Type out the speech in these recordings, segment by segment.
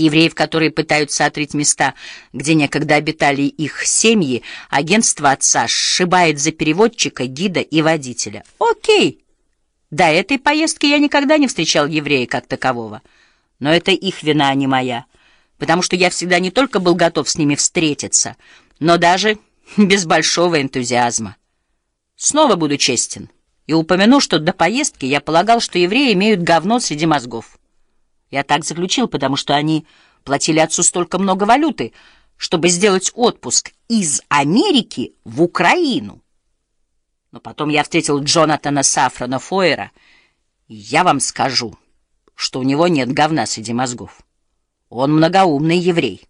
евреев, которые пытаются отрыть места, где некогда обитали их семьи, агентство отца сшибает за переводчика, гида и водителя. Окей. До этой поездки я никогда не встречал еврея как такового. Но это их вина, а не моя. Потому что я всегда не только был готов с ними встретиться, но даже без большого энтузиазма. Снова буду честен и упомяну, что до поездки я полагал, что евреи имеют говно среди мозгов. Я так заключил, потому что они платили отцу столько много валюты, чтобы сделать отпуск из Америки в Украину. Но потом я встретил Джонатана Сафрана Фойера, и я вам скажу, что у него нет говна среди мозгов. Он многоумный еврей.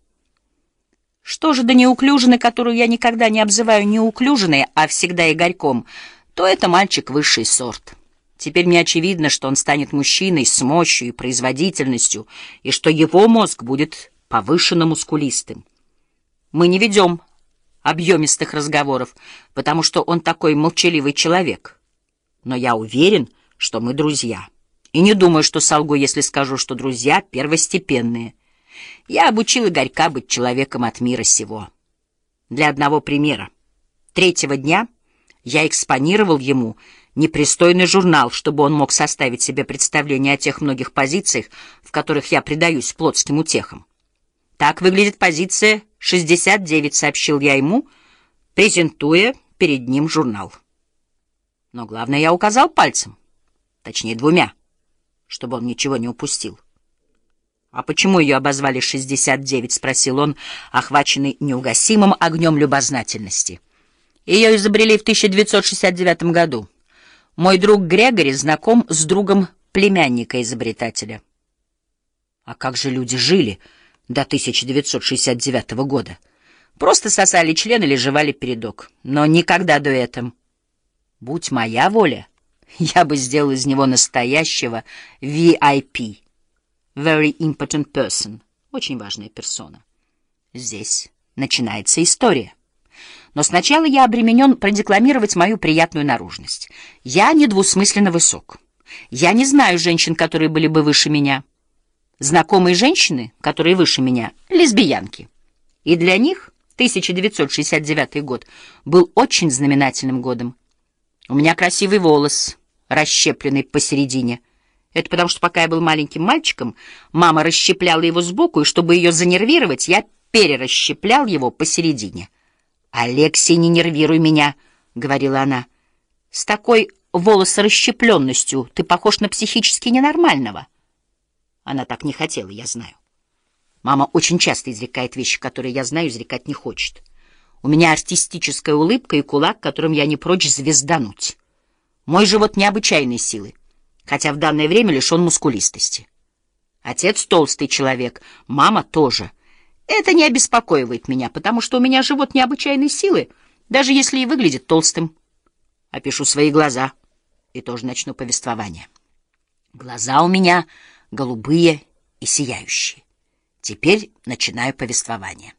Что же до неуклюжины, которую я никогда не обзываю неуклюжиной, а всегда игорьком, то это мальчик высший сорт». Теперь мне очевидно, что он станет мужчиной с мощью и производительностью, и что его мозг будет повышенно мускулистым. Мы не ведем объемистых разговоров, потому что он такой молчаливый человек. Но я уверен, что мы друзья. И не думаю, что солгу, если скажу, что друзья первостепенные. Я обучил Игорька быть человеком от мира сего. Для одного примера. Третьего дня я экспонировал ему непристойный журнал, чтобы он мог составить себе представление о тех многих позициях, в которых я предаюсь плотским утехам. Так выглядит позиция 69, сообщил я ему, презентуя перед ним журнал. Но главное, я указал пальцем, точнее двумя, чтобы он ничего не упустил. «А почему ее обозвали 69?» — спросил он, охваченный неугасимым огнем любознательности. Ее изобрели в 1969 году. Мой друг Грегори знаком с другом племянника-изобретателя. А как же люди жили до 1969 года? Просто сосали член или жевали передок. Но никогда до этого. Будь моя воля, я бы сделал из него настоящего VIP. Very important person. Очень важная персона. Здесь начинается история. Но сначала я обременен продекламировать мою приятную наружность. Я недвусмысленно высок. Я не знаю женщин, которые были бы выше меня. Знакомые женщины, которые выше меня, лесбиянки. И для них 1969 год был очень знаменательным годом. У меня красивый волос, расщепленный посередине. Это потому, что пока я был маленьким мальчиком, мама расщепляла его сбоку, и чтобы ее занервировать, я перерасщеплял его посередине. «Алексей, не нервируй меня», — говорила она. «С такой волосорасщепленностью ты похож на психически ненормального». Она так не хотела, я знаю. Мама очень часто изрекает вещи, которые я знаю, изрекать не хочет. У меня артистическая улыбка и кулак, которым я не прочь звездануть. Мой живот необычайной силы, хотя в данное время лишен мускулистости. Отец толстый человек, мама тоже — это не обеспокоивает меня, потому что у меня живот необычайной силы, даже если и выглядит толстым. Опишу свои глаза и тоже начну повествование. Глаза у меня голубые и сияющие. Теперь начинаю повествование.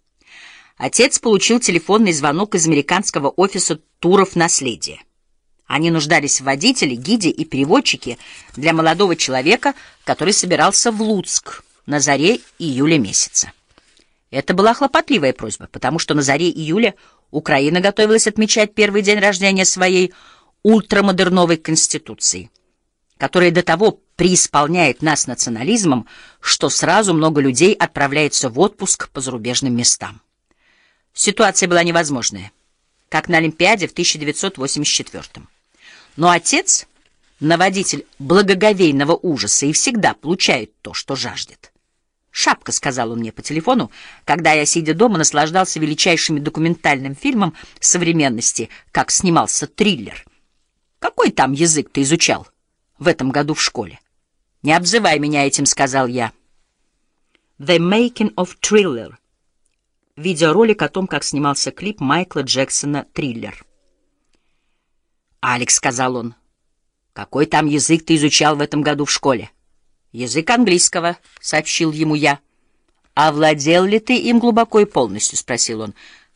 Отец получил телефонный звонок из американского офиса туров наследия. Они нуждались в водителе, гиде и переводчике для молодого человека, который собирался в Луцк на заре июля месяца. Это была хлопотливая просьба, потому что на заре июля Украина готовилась отмечать первый день рождения своей ультрамодерновой конституции, которая до того преисполняет нас национализмом, что сразу много людей отправляется в отпуск по зарубежным местам. Ситуация была невозможная, как на Олимпиаде в 1984 -м. Но отец, наводитель благоговейного ужаса, и всегда получает то, что жаждет. «Шапка», — сказал он мне по телефону, когда я, сидя дома, наслаждался величайшим документальным фильмом современности, как снимался триллер. «Какой там язык ты изучал в этом году в школе?» «Не обзывай меня этим», — сказал я. «The Making of Thriller» — видеоролик о том, как снимался клип Майкла Джексона «Триллер». «Алекс», — сказал он, — «какой там язык ты изучал в этом году в школе?» «Язык английского», — сообщил ему я. «А владел ли ты им глубоко и полностью?» — спросил он.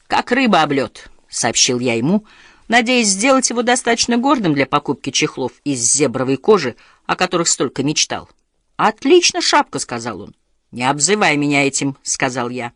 «Как рыба об лед», — сообщил я ему, надеясь сделать его достаточно гордым для покупки чехлов из зебровой кожи, о которых столько мечтал. «Отлично, шапка», — сказал он. «Не обзывай меня этим», — сказал я.